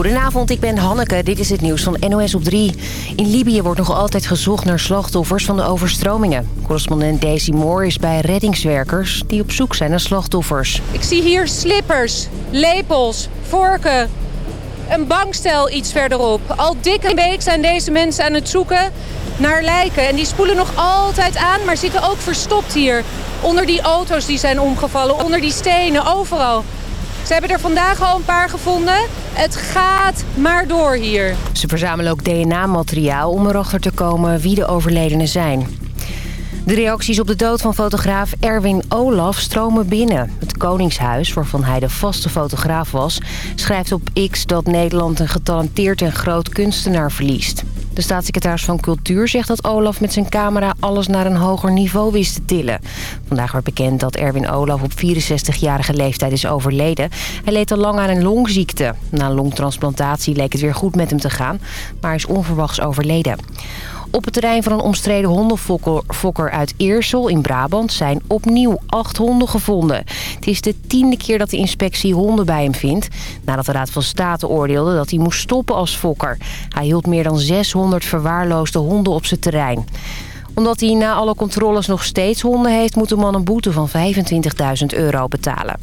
Goedenavond, ik ben Hanneke. Dit is het nieuws van NOS op 3. In Libië wordt nog altijd gezocht naar slachtoffers van de overstromingen. Correspondent Daisy Moore is bij reddingswerkers die op zoek zijn naar slachtoffers. Ik zie hier slippers, lepels, vorken, een bankstel iets verderop. Al dikke week zijn deze mensen aan het zoeken naar lijken. En die spoelen nog altijd aan, maar zitten ook verstopt hier. Onder die auto's die zijn omgevallen, onder die stenen, overal. Ze hebben er vandaag al een paar gevonden. Het gaat maar door hier. Ze verzamelen ook DNA-materiaal om erachter te komen wie de overledenen zijn. De reacties op de dood van fotograaf Erwin Olaf stromen binnen. Het Koningshuis, waarvan hij de vaste fotograaf was... schrijft op X dat Nederland een getalenteerd en groot kunstenaar verliest. De staatssecretaris van Cultuur zegt dat Olaf met zijn camera alles naar een hoger niveau wist te tillen. Vandaag werd bekend dat Erwin Olaf op 64-jarige leeftijd is overleden. Hij leed al lang aan een longziekte. Na een longtransplantatie leek het weer goed met hem te gaan, maar is onverwachts overleden. Op het terrein van een omstreden hondenfokker uit Eersel in Brabant zijn opnieuw acht honden gevonden. Het is de tiende keer dat de inspectie honden bij hem vindt. Nadat de Raad van State oordeelde dat hij moest stoppen als fokker. Hij hield meer dan 600 verwaarloosde honden op zijn terrein omdat hij na alle controles nog steeds honden heeft... moet de man een boete van 25.000 euro betalen.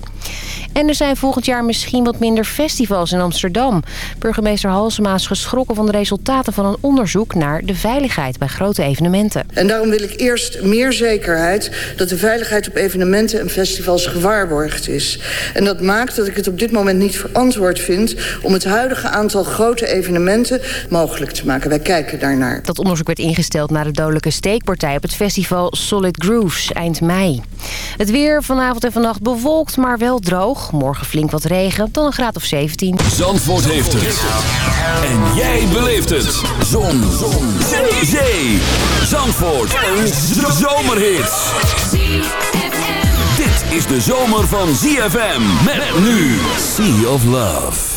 En er zijn volgend jaar misschien wat minder festivals in Amsterdam. Burgemeester Halsema is geschrokken van de resultaten van een onderzoek... naar de veiligheid bij grote evenementen. En daarom wil ik eerst meer zekerheid... dat de veiligheid op evenementen en festivals gewaarborgd is. En dat maakt dat ik het op dit moment niet verantwoord vind... om het huidige aantal grote evenementen mogelijk te maken. Wij kijken daarnaar. Dat onderzoek werd ingesteld na de dodelijke steek partij op het festival Solid Grooves eind mei. Het weer vanavond en vannacht bewolkt, maar wel droog. Morgen flink wat regen, dan een graad of 17. Zandvoort heeft het. En jij beleeft het. Zon. Zon. Zee. Zee. Zandvoort. Een zomerhit. Dit is de zomer van ZFM. Met nu Sea of Love.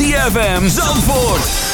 ZFM Zandvoort.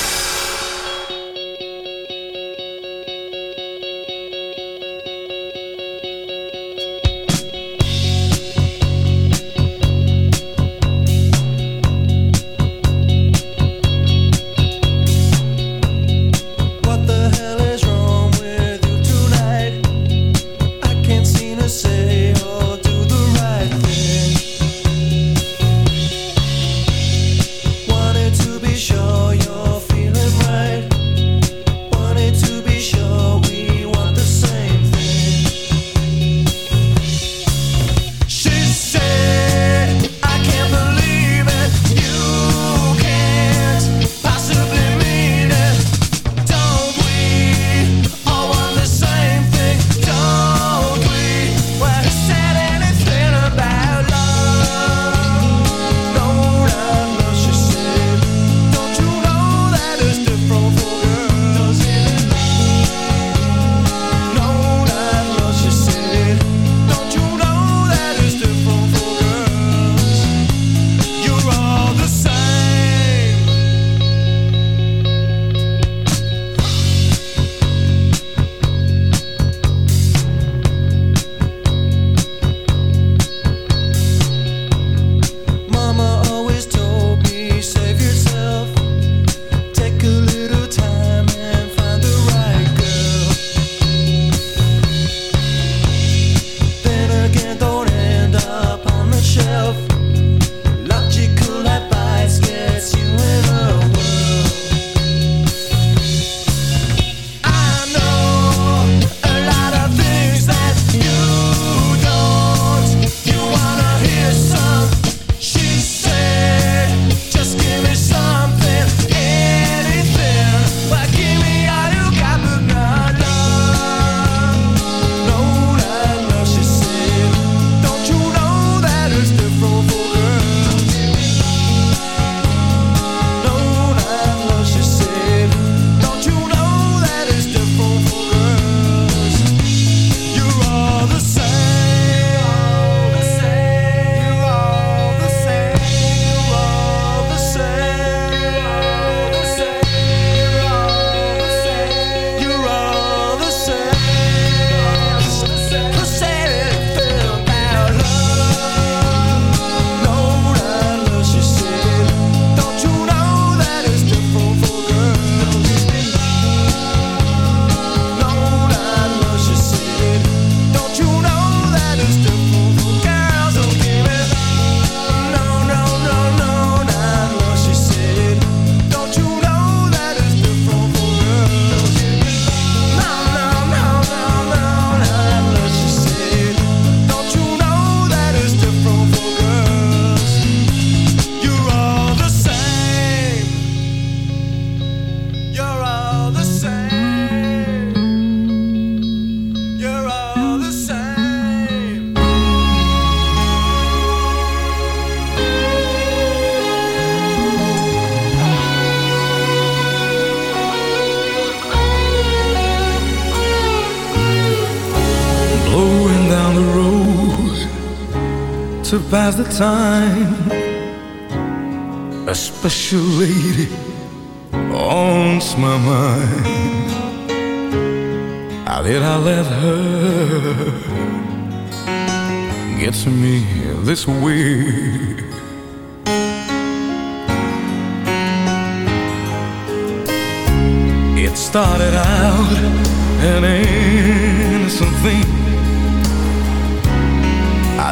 Pass the time. A special lady haunts my mind. How did I let her get to me this way? It started out an innocent thing.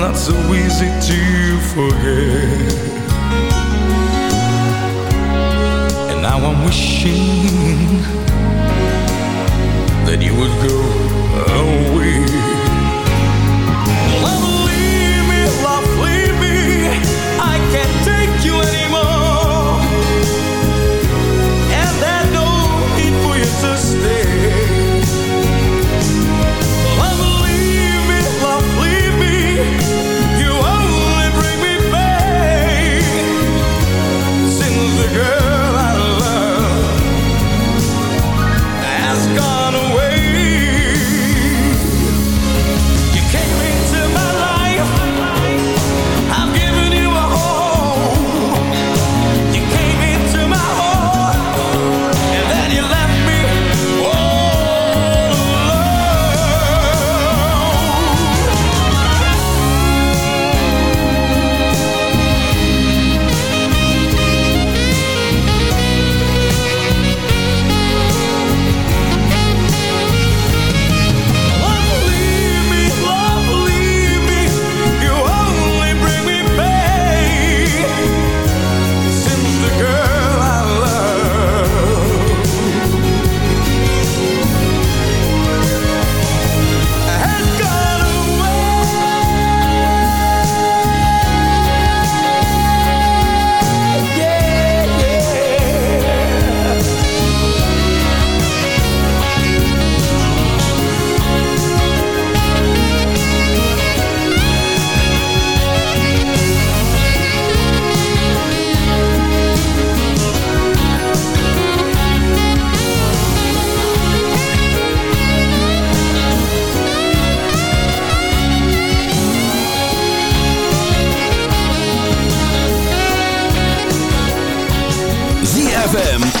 Not so easy to forget. And now I'm wishing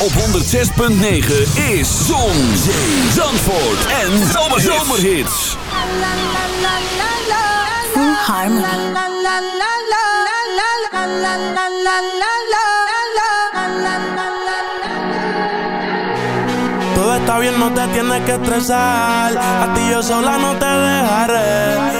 op 106.9 is Zon, Zee, Zandvoort en Zomerhits. Full harmony. Todo está bien, no te tienes que estresar. A ti yo sola no te dejaré.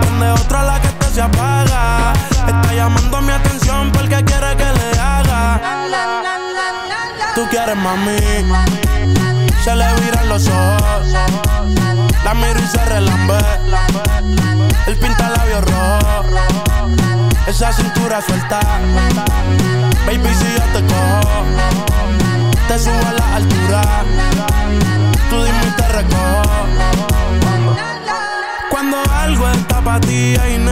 Prende otra la que este se apaga. Está llamando mi atención porque quiere que le haga. mami. Se le viran los ojos. La miro y se relambe. El pinta labios rojo. Esa cintura suelta. Baby, si yo te cojo, te subo a la altura. party, I know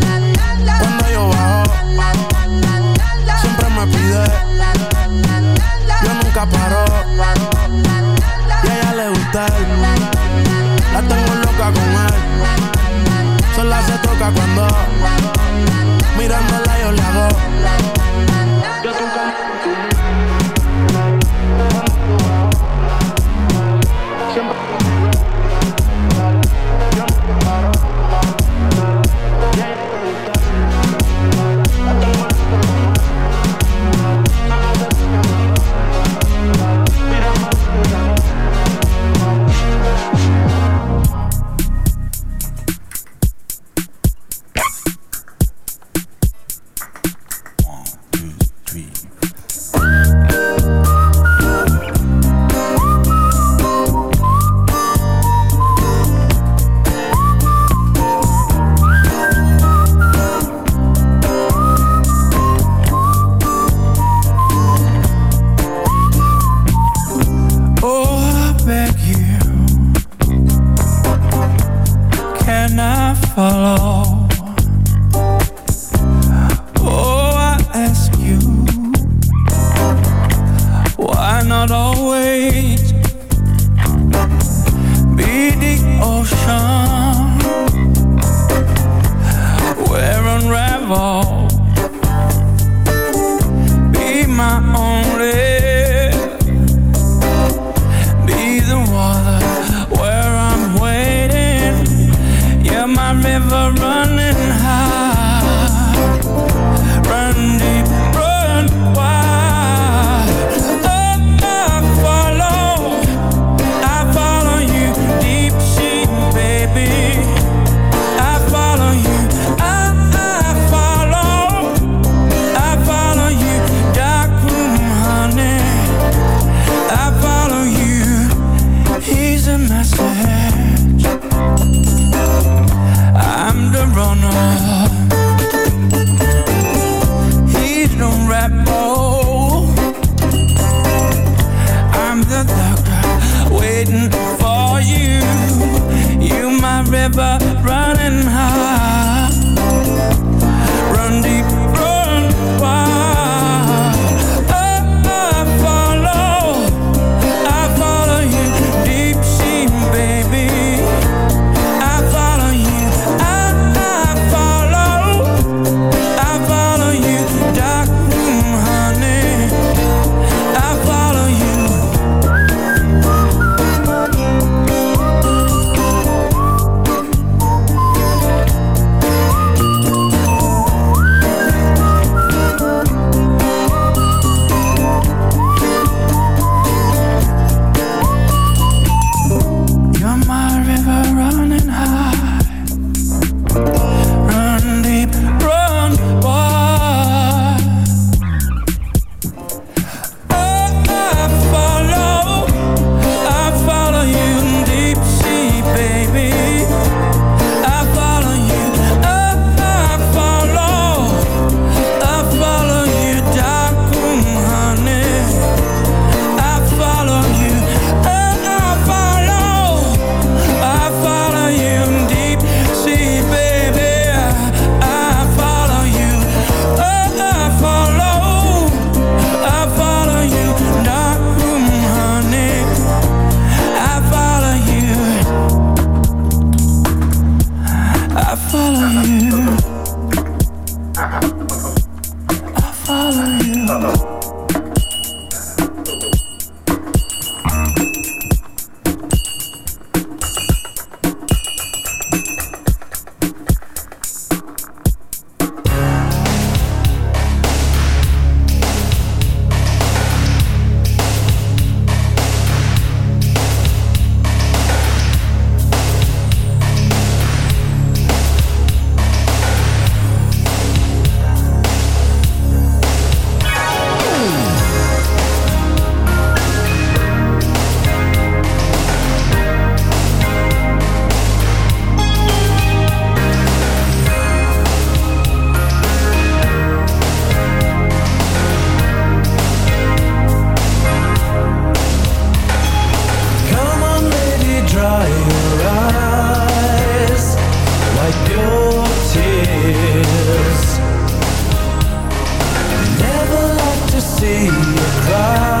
Siempre me pide. Yo nunca paro. Y a ella le gusta él. La tengo loca con él. Sola se toca cuando mirándola yo le hago. love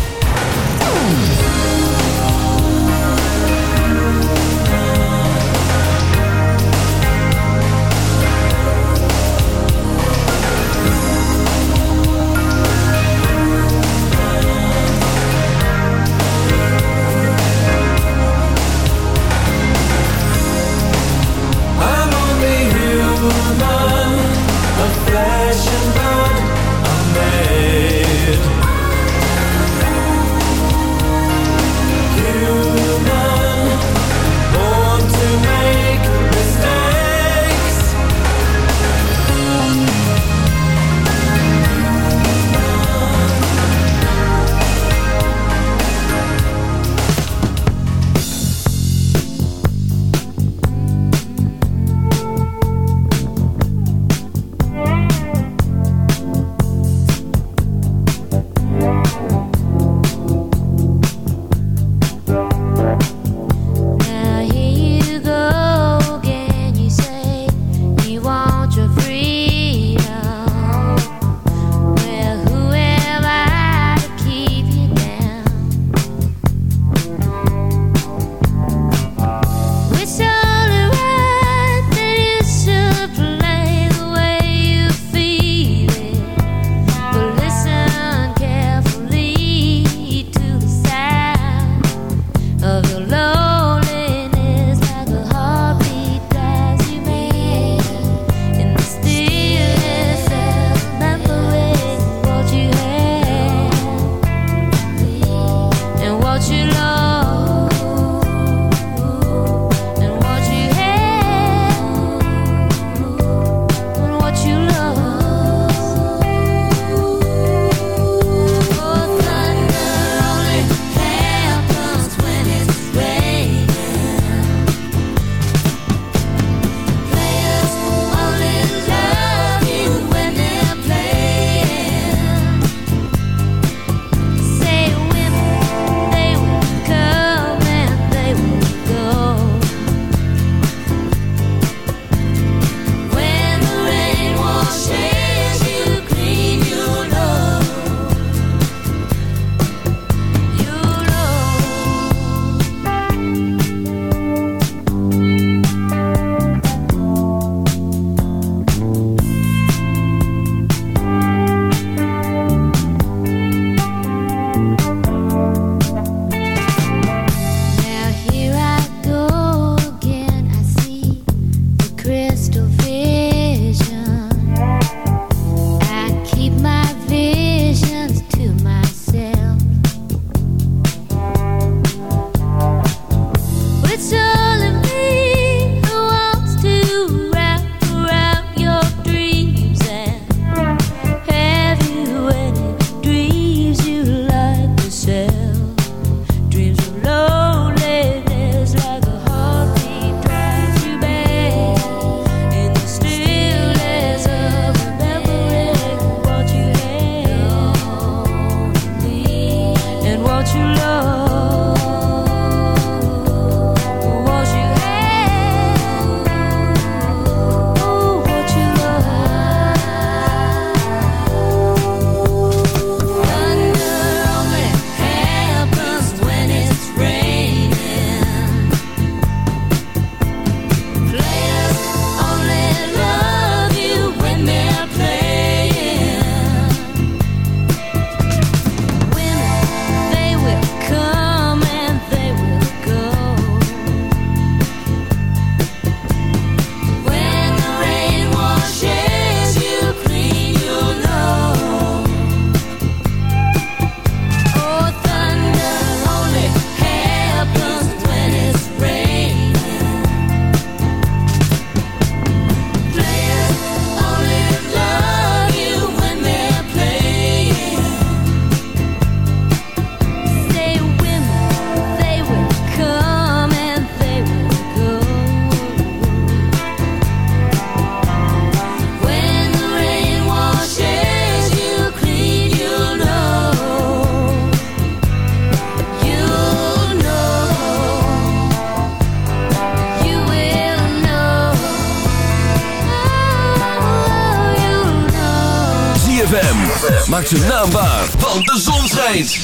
Zijn naam waar, want de zon schijnt.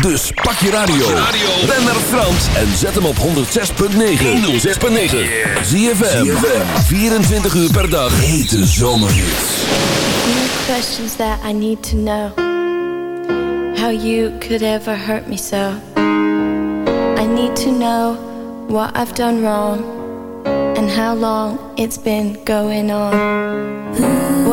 Dus pak je radio. Ben naar Frans en zet hem op 106.9. 106.9. ZFM. 24 uur per dag. Hete zomerhits. Questions that I need to know. How you could ever hurt me so. I need to know what I've done wrong and how long it's been going on.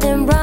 Nothing wrong.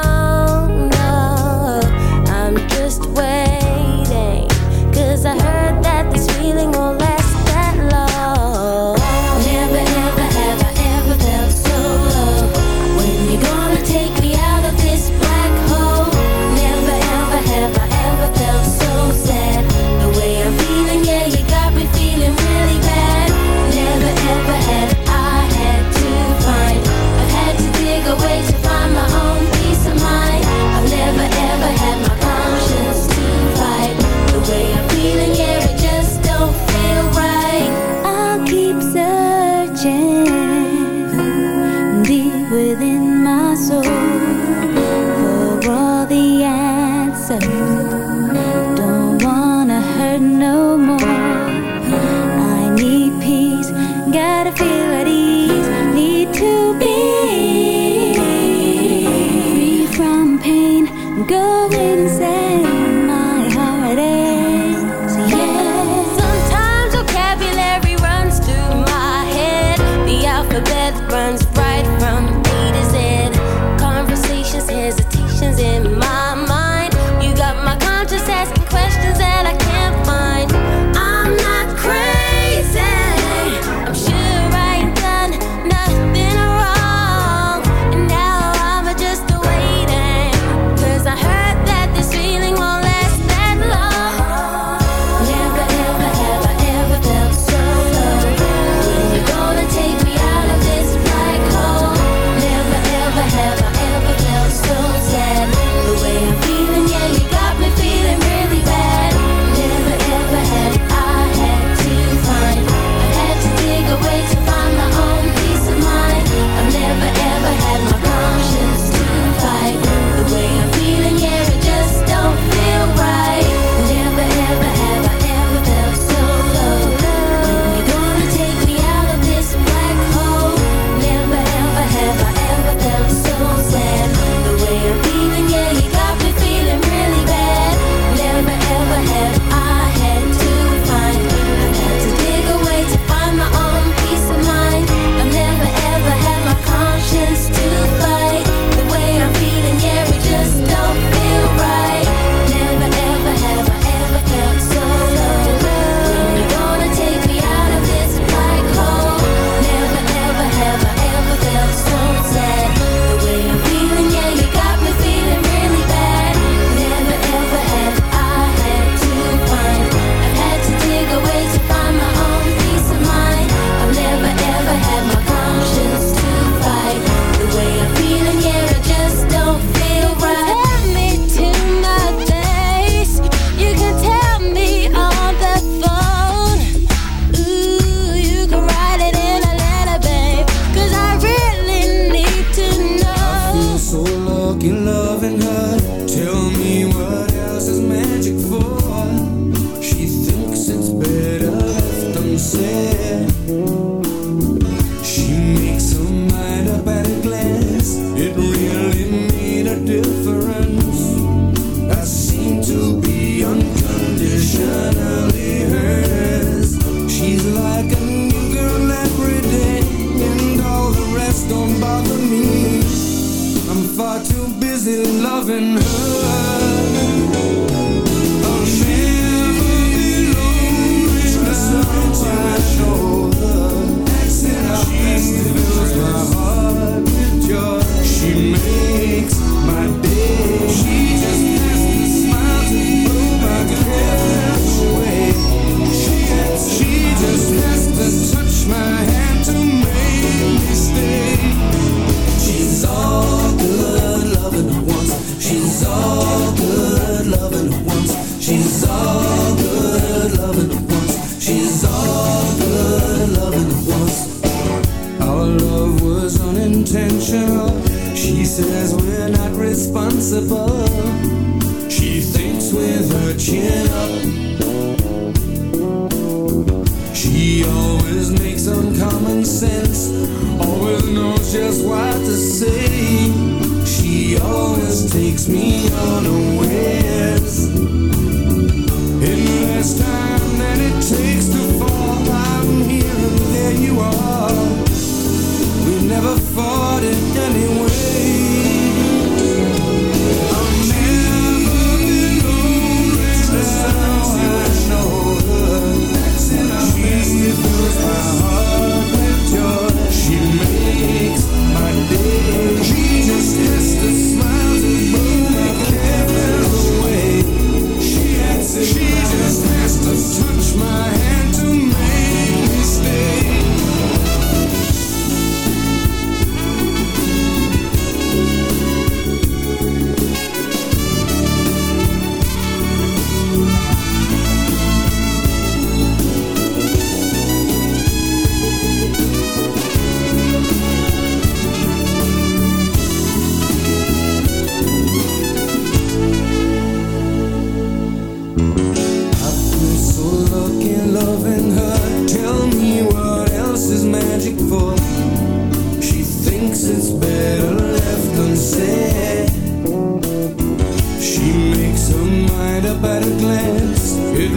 at a better glance. It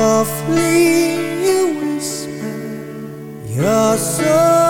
Softly you whisper you're so.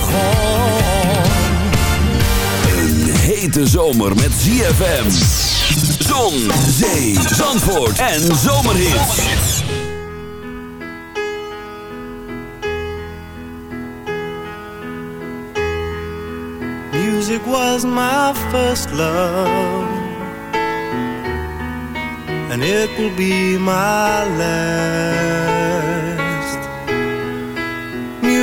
begon. Een hete zomer met ZFM. Zon, zee, zandvoort en zomerhits. Music was my first love, and it will be my last.